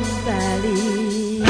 Valley.